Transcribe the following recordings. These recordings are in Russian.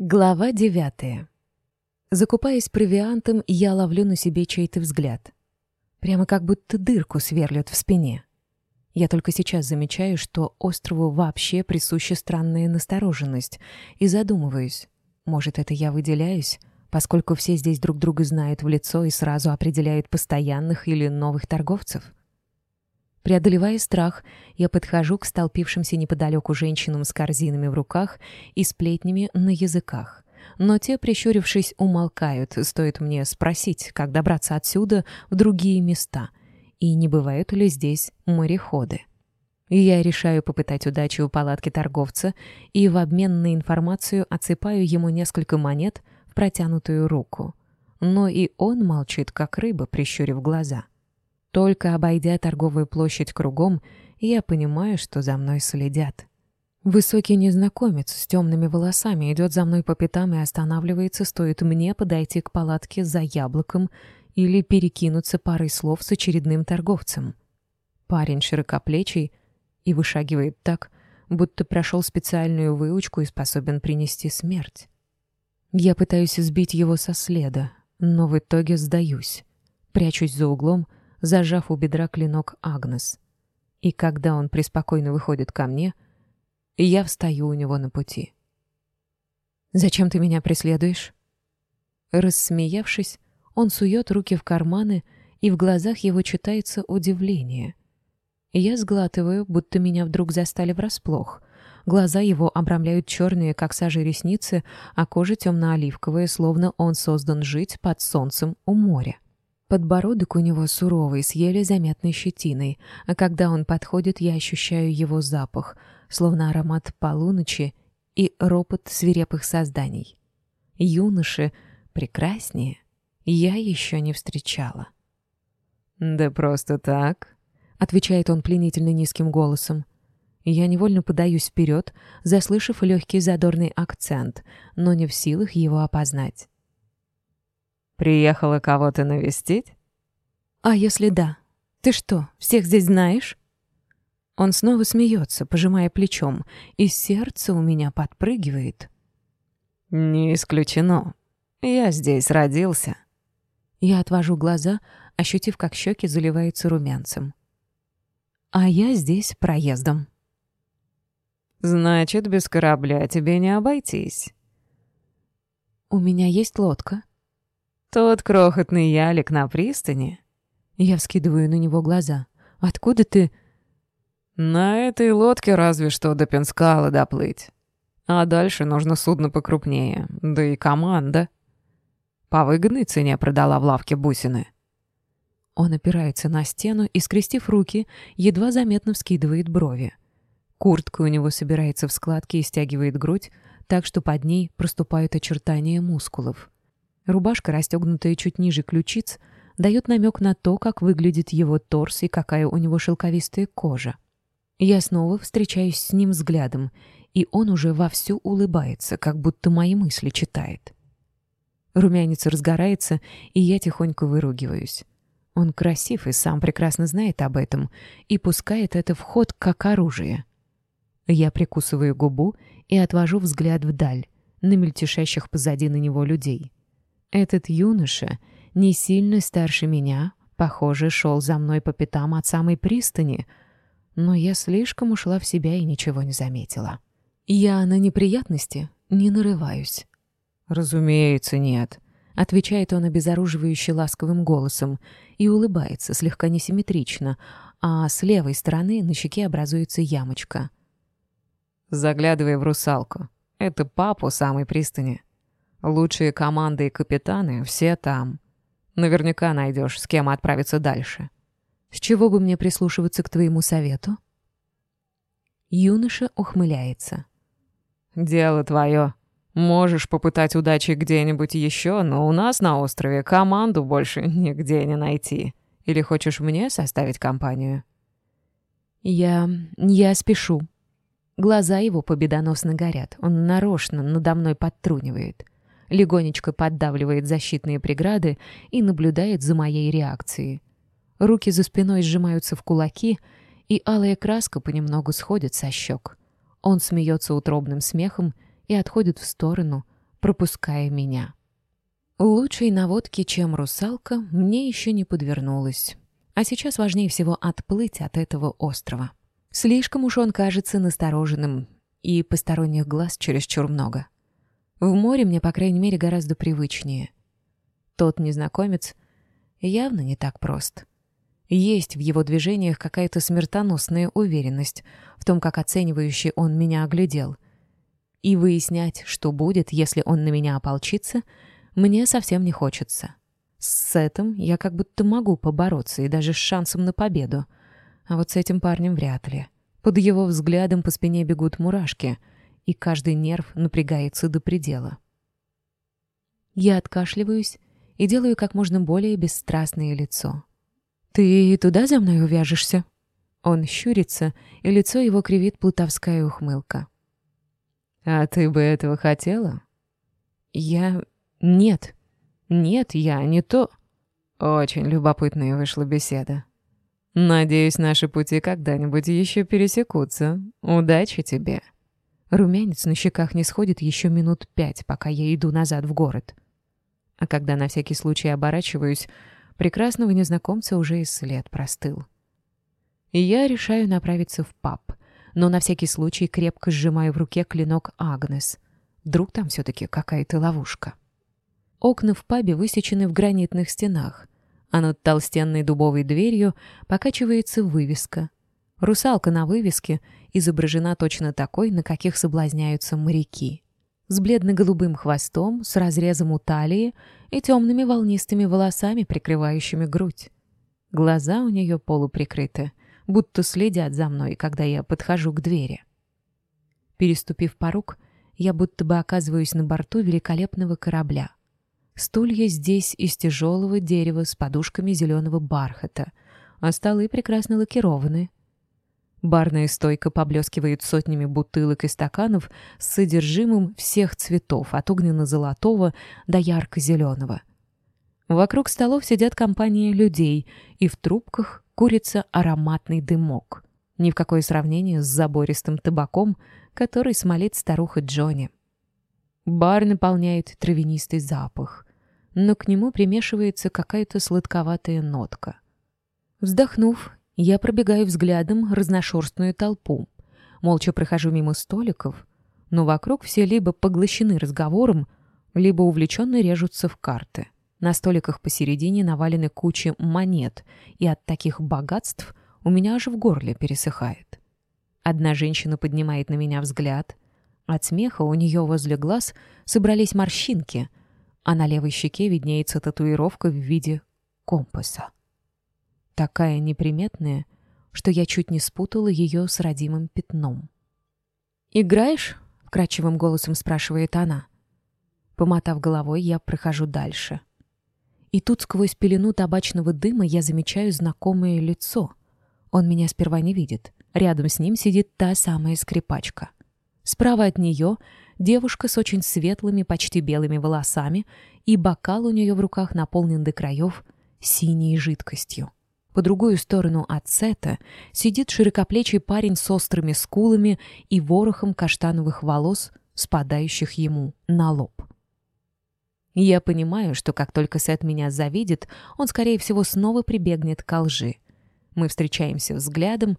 Глава девятая. Закупаясь провиантом, я ловлю на себе чей-то взгляд. Прямо как будто дырку сверлят в спине. Я только сейчас замечаю, что острову вообще присуща странная настороженность, и задумываюсь, может, это я выделяюсь, поскольку все здесь друг друга знают в лицо и сразу определяют постоянных или новых торговцев? преодолевая страх, я подхожу к столпившимся неподалеку женщинам с корзинами в руках и сплетнями на языках. Но те, прищурившись, умолкают, стоит мне спросить, как добраться отсюда в другие места, и не бывают ли здесь мореходы. Я решаю попытать удачи у палатки торговца и в обмен на информацию отсыпаю ему несколько монет в протянутую руку. Но и он молчит, как рыба, прищурив глаза. — только обойдя торговую площадь кругом, я понимаю, что за мной следят. Высокий незнакомец с темными волосами идет за мной по пятам и останавливается, стоит мне подойти к палатке за яблоком или перекинуться парой слов с очередным торговцем. Парень широкоплечий и вышагивает так, будто прошел специальную выучку и способен принести смерть. Я пытаюсь сбить его со следа, но в итоге сдаюсь. Прячусь за углом — зажав у бедра клинок Агнес. И когда он преспокойно выходит ко мне, я встаю у него на пути. «Зачем ты меня преследуешь?» Рассмеявшись, он сует руки в карманы, и в глазах его читается удивление. Я сглатываю, будто меня вдруг застали врасплох. Глаза его обрамляют черные, как сажи ресницы, а кожа темно-оливковая, словно он создан жить под солнцем у моря. Подбородок у него суровый, с еле заметной щетиной, а когда он подходит, я ощущаю его запах, словно аромат полуночи и ропот свирепых созданий. Юноши прекраснее я еще не встречала. «Да просто так», — отвечает он пленительно низким голосом. Я невольно подаюсь вперед, заслышав легкий задорный акцент, но не в силах его опознать. Приехала кого-то навестить? А если да? Ты что, всех здесь знаешь? Он снова смеется, пожимая плечом, и сердце у меня подпрыгивает. Не исключено. Я здесь родился. Я отвожу глаза, ощутив, как щеки заливаются румянцем. А я здесь проездом. Значит, без корабля тебе не обойтись. У меня есть лодка, тот крохотный ялик на пристани. Я вскидываю на него глаза. Откуда ты... На этой лодке разве что до Пенскала доплыть. А дальше нужно судно покрупнее, да и команда. По выгодной цене продала в лавке бусины. Он опирается на стену и, скрестив руки, едва заметно вскидывает брови. Куртка у него собирается в складки и стягивает грудь, так что под ней проступают очертания мускулов. Рубашка, расстегнутая чуть ниже ключиц, дает намек на то, как выглядит его торс и какая у него шелковистая кожа. Я снова встречаюсь с ним взглядом, и он уже вовсю улыбается, как будто мои мысли читает. Румянец разгорается, и я тихонько выругиваюсь. Он красив и сам прекрасно знает об этом, и пускает это в ход как оружие. Я прикусываю губу и отвожу взгляд вдаль, на Этот юноша, не сильно старше меня, похоже, шел за мной по пятам от самой пристани, но я слишком ушла в себя и ничего не заметила. Я на неприятности не нарываюсь. «Разумеется, нет», — отвечает он обезоруживающе ласковым голосом и улыбается слегка несимметрично, а с левой стороны на щеке образуется ямочка. «Заглядывай в русалку. Это папу самой пристани. Лучшие команды и капитаны все там. Наверняка найдешь, с кем отправиться дальше. С чего бы мне прислушиваться к твоему совету? Юноша ухмыляется. Дело твое. Можешь попытать удачи где-нибудь еще, но у нас на острове команду больше нигде не найти. Или хочешь мне составить компанию? Я... я спешу. Глаза его победоносно горят. Он нарочно надо мной подтрунивает легонечко поддавливает защитные преграды и наблюдает за моей реакцией. Руки за спиной сжимаются в кулаки, и алая краска понемногу сходит со щек. Он смеется утробным смехом и отходит в сторону, пропуская меня. Лучшей наводки, чем русалка, мне еще не подвернулась. А сейчас важнее всего отплыть от этого острова. Слишком уж он кажется настороженным, и посторонних глаз чересчур много. В море мне, по крайней мере, гораздо привычнее. Тот незнакомец явно не так прост. Есть в его движениях какая-то смертоносная уверенность в том, как оценивающий он меня оглядел. И выяснять, что будет, если он на меня ополчится, мне совсем не хочется. С этим я как будто могу побороться и даже с шансом на победу. А вот с этим парнем вряд ли. Под его взглядом по спине бегут мурашки — и каждый нерв напрягается до предела. Я откашливаюсь и делаю как можно более бесстрастное лицо. «Ты туда за мной увяжешься?» Он щурится, и лицо его кривит плутовская ухмылка. «А ты бы этого хотела?» «Я... Нет. Нет, я не то...» Очень любопытная вышла беседа. «Надеюсь, наши пути когда-нибудь еще пересекутся. Удачи тебе!» Румянец на щеках не сходит еще минут пять, пока я иду назад в город. А когда на всякий случай оборачиваюсь, прекрасного незнакомца уже и след простыл. И я решаю направиться в паб, но на всякий случай крепко сжимаю в руке клинок Агнес. Вдруг там все-таки какая-то ловушка. Окна в пабе высечены в гранитных стенах — а над толстенной дубовой дверью покачивается вывеска. Русалка на вывеске изображена точно такой, на каких соблазняются моряки. С бледно-голубым хвостом, с разрезом у талии и темными волнистыми волосами, прикрывающими грудь. Глаза у нее полуприкрыты, будто следят за мной, когда я подхожу к двери. Переступив порог, я будто бы оказываюсь на борту великолепного корабля. Стулья здесь из тяжелого дерева с подушками зеленого бархата, а столы прекрасно лакированы — Барная стойка поблескивает сотнями бутылок и стаканов с содержимым всех цветов, от огненно-золотого до ярко-зеленого. Вокруг столов сидят компании людей, и в трубках курится ароматный дымок. Ни в какое сравнение с забористым табаком, который смолит старуха Джонни. Бар наполняет травянистый запах но к нему примешивается какая-то сладковатая нотка. Вздохнув, Я пробегаю взглядом разношерстную толпу. Молча прохожу мимо столиков, но вокруг все либо поглощены разговором, либо увлеченно режутся в карты. На столиках посередине навалены кучи монет, и от таких богатств у меня аж в горле пересыхает. Одна женщина поднимает на меня взгляд. От смеха у нее возле глаз собрались морщинки, а на левой щеке виднеется татуировка в виде компаса такая неприметная, что я чуть не спутала ее с родимым пятном. «Играешь?» — вкрадчивым голосом спрашивает она. Помотав головой, я прохожу дальше. И тут сквозь пелену табачного дыма я замечаю знакомое лицо. Он меня сперва не видит. Рядом с ним сидит та самая скрипачка. Справа от нее девушка с очень светлыми, почти белыми волосами, и бокал у нее в руках наполнен до краев синей жидкостью. По другую сторону от сета сидит широкоплечий парень с острыми скулами и ворохом каштановых волос, спадающих ему на лоб. Я понимаю, что как только Сет меня завидит, он, скорее всего, снова прибегнет к лжи. Мы встречаемся взглядом,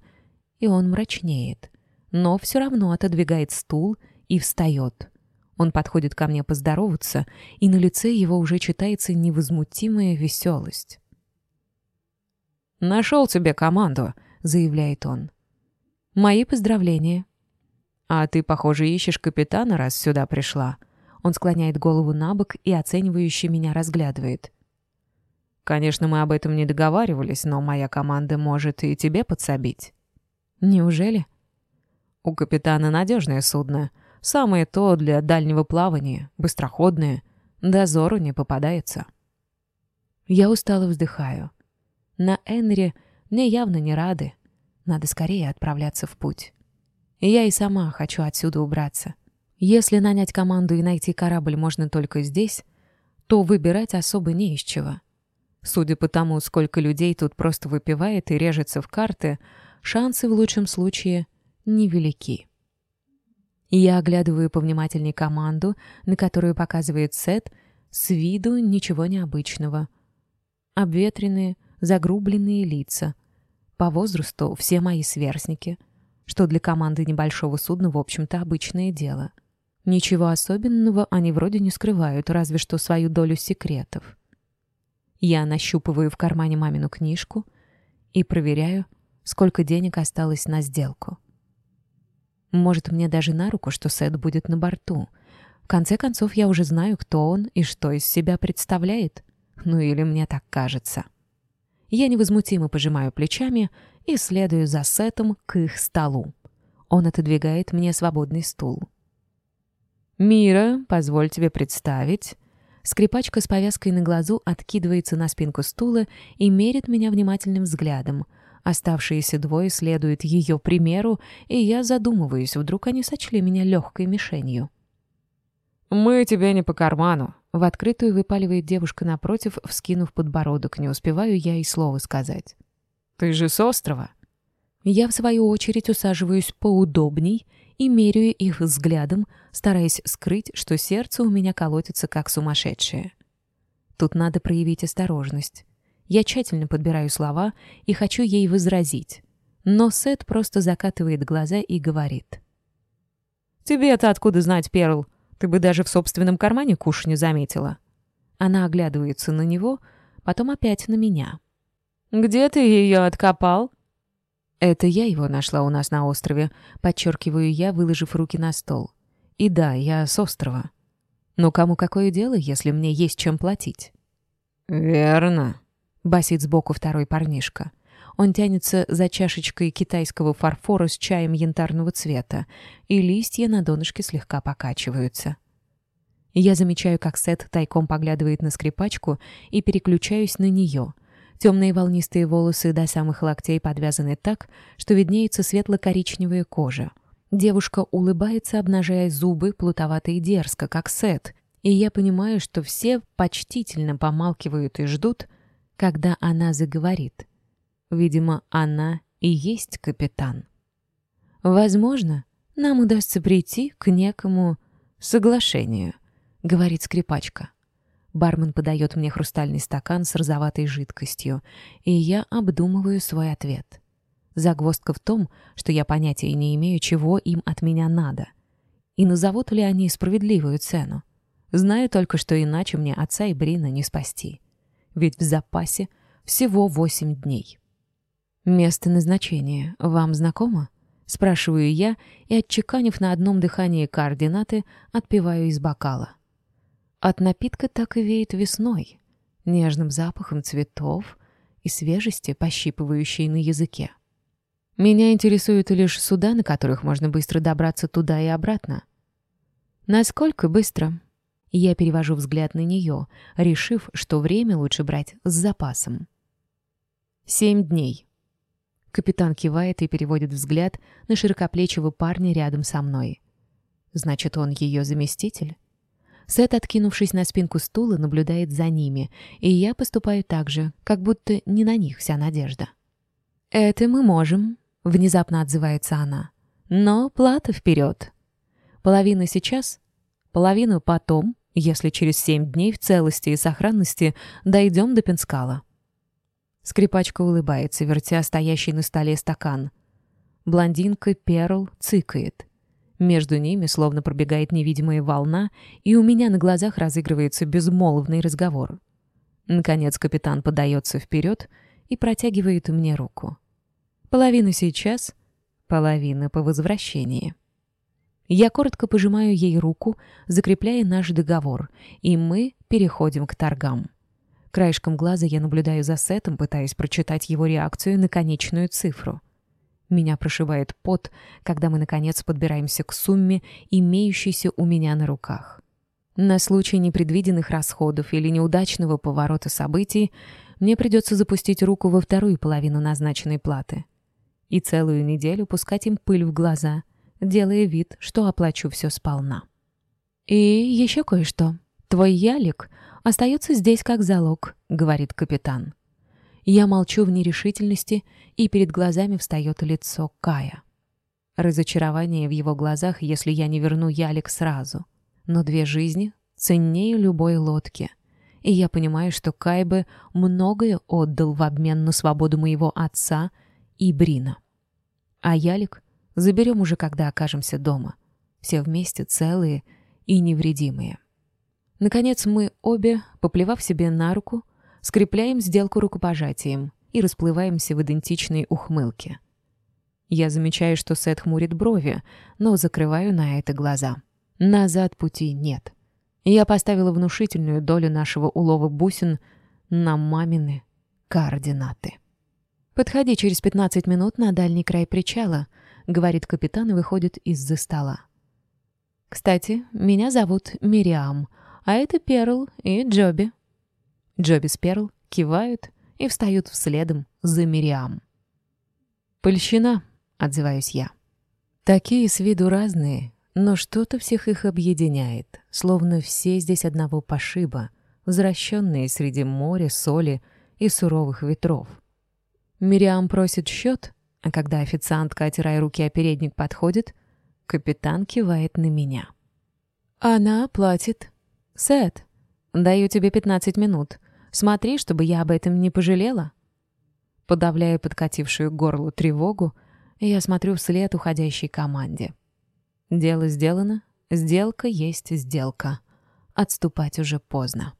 и он мрачнеет, но все равно отодвигает стул и встает. Он подходит ко мне поздороваться, и на лице его уже читается невозмутимая веселость. «Нашел тебе команду», — заявляет он. «Мои поздравления». «А ты, похоже, ищешь капитана, раз сюда пришла». Он склоняет голову на бок и оценивающе меня разглядывает. «Конечно, мы об этом не договаривались, но моя команда может и тебе подсобить». «Неужели?» «У капитана надежное судно. Самое то для дальнего плавания, быстроходное. Дозору не попадается. Я устало вздыхаю. на Энри мне явно не рады. Надо скорее отправляться в путь. И я и сама хочу отсюда убраться. Если нанять команду и найти корабль можно только здесь, то выбирать особо не из чего. Судя по тому, сколько людей тут просто выпивает и режется в карты, шансы в лучшем случае невелики. Я оглядываю повнимательней команду, на которую показывает Сет, с виду ничего необычного. Обветренные, загрубленные лица. По возрасту все мои сверстники, что для команды небольшого судна, в общем-то, обычное дело. Ничего особенного они вроде не скрывают, разве что свою долю секретов. Я нащупываю в кармане мамину книжку и проверяю, сколько денег осталось на сделку. Может, мне даже на руку, что Сет будет на борту. В конце концов, я уже знаю, кто он и что из себя представляет. Ну или мне так кажется. Я невозмутимо пожимаю плечами и следую за Сетом к их столу. Он отодвигает мне свободный стул. «Мира, позволь тебе представить». Скрипачка с повязкой на глазу откидывается на спинку стула и мерит меня внимательным взглядом. Оставшиеся двое следуют ее примеру, и я задумываюсь, вдруг они сочли меня легкой мишенью. «Мы тебе не по карману», в Открытую выпаливает девушка напротив, вскинув подбородок. Не успеваю я и слова сказать. «Ты же с острова!» Я, в свою очередь, усаживаюсь поудобней и меряю их взглядом, стараясь скрыть, что сердце у меня колотится как сумасшедшее. Тут надо проявить осторожность. Я тщательно подбираю слова и хочу ей возразить. Но Сет просто закатывает глаза и говорит. «Тебе-то откуда знать, Перл? Ты бы даже в собственном кармане куш не заметила». Она оглядывается на него, потом опять на меня. «Где ты ее откопал?» «Это я его нашла у нас на острове», — подчеркиваю я, выложив руки на стол. «И да, я с острова. Но кому какое дело, если мне есть чем платить?» «Верно», — басит сбоку второй парнишка. Он тянется за чашечкой китайского фарфора с чаем янтарного цвета, и листья на донышке слегка покачиваются. Я замечаю, как Сет тайком поглядывает на скрипачку и переключаюсь на нее. Темные волнистые волосы до самых локтей подвязаны так, что виднеется светло-коричневая кожа. Девушка улыбается, обнажая зубы, плутовато и дерзко, как Сет, и я понимаю, что все почтительно помалкивают и ждут, когда она заговорит. Видимо, она и есть капитан. Возможно, нам удастся прийти к некому соглашению, говорит скрипачка. Бармен подает мне хрустальный стакан с розоватой жидкостью, и я обдумываю свой ответ. Загвоздка в том, что я понятия не имею, чего им от меня надо. И назовут ли они справедливую цену? Знаю только, что иначе мне отца и Брина не спасти. Ведь в запасе всего восемь дней. Место назначения вам знакомо? Спрашиваю я и, отчеканив на одном дыхании координаты, отпиваю из бокала. От напитка так и веет весной, нежным запахом цветов и свежести, пощипывающей на языке. Меня интересуют лишь суда, на которых можно быстро добраться туда и обратно. Насколько быстро? Я перевожу взгляд на нее, решив, что время лучше брать с запасом. Семь дней. Капитан кивает и переводит взгляд на широкоплечего парня рядом со мной. Значит, он ее заместитель? Сет, откинувшись на спинку стула, наблюдает за ними, и я поступаю так же, как будто не на них вся надежда. «Это мы можем», — внезапно отзывается она. «Но плата вперед. Половина сейчас, половину потом, если через семь дней в целости и сохранности дойдем до Пенскала». Скрипачка улыбается, вертя стоящий на столе стакан. Блондинка Перл цыкает. Между ними словно пробегает невидимая волна, и у меня на глазах разыгрывается безмолвный разговор. Наконец капитан подается вперед и протягивает мне руку. Половина сейчас, половина по возвращении. Я коротко пожимаю ей руку, закрепляя наш договор, и мы переходим к торгам. Краешком глаза я наблюдаю за Сетом, пытаясь прочитать его реакцию на конечную цифру — меня прошивает пот, когда мы, наконец, подбираемся к сумме, имеющейся у меня на руках. На случай непредвиденных расходов или неудачного поворота событий мне придется запустить руку во вторую половину назначенной платы и целую неделю пускать им пыль в глаза, делая вид, что оплачу все сполна. «И еще кое-что. «Твой ялик остается здесь как залог», — говорит капитан. Я молчу в нерешительности, и перед глазами встает лицо Кая. Разочарование в его глазах, если я не верну ялик сразу. Но две жизни ценнее любой лодки. И я понимаю, что Кай бы многое отдал в обмен на свободу моего отца и Брина. А ялик заберем уже, когда окажемся дома. Все вместе целые и невредимые. Наконец мы обе, поплевав себе на руку, скрепляем сделку рукопожатием и расплываемся в идентичной ухмылке. Я замечаю, что Сет хмурит брови, но закрываю на это глаза. Назад пути нет. Я поставила внушительную долю нашего улова бусин на мамины координаты. «Подходи через 15 минут на дальний край причала», — говорит капитан и выходит из-за стола. «Кстати, меня зовут Мириам», а это Перл и Джоби. Джоби с Перл кивают и встают вследом за Мириам. «Польщина», — отзываюсь я. Такие с виду разные, но что-то всех их объединяет, словно все здесь одного пошиба, возвращенные среди моря, соли и суровых ветров. Мириам просит счет, а когда официантка, отирая руки о передник, подходит, капитан кивает на меня. Она платит. Сет, даю тебе 15 минут. Смотри, чтобы я об этом не пожалела». Подавляя подкатившую к горлу тревогу, я смотрю вслед уходящей команде. Дело сделано, сделка есть сделка. Отступать уже поздно.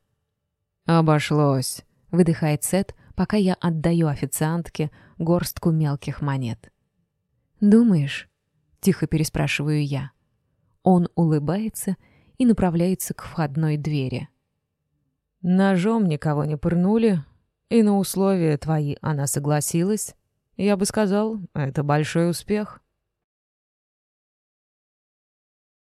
«Обошлось», — выдыхает Сет, пока я отдаю официантке горстку мелких монет. «Думаешь?» — тихо переспрашиваю я. Он улыбается и направляется к входной двери. «Ножом никого не пырнули, и на условия твои она согласилась. Я бы сказал, это большой успех».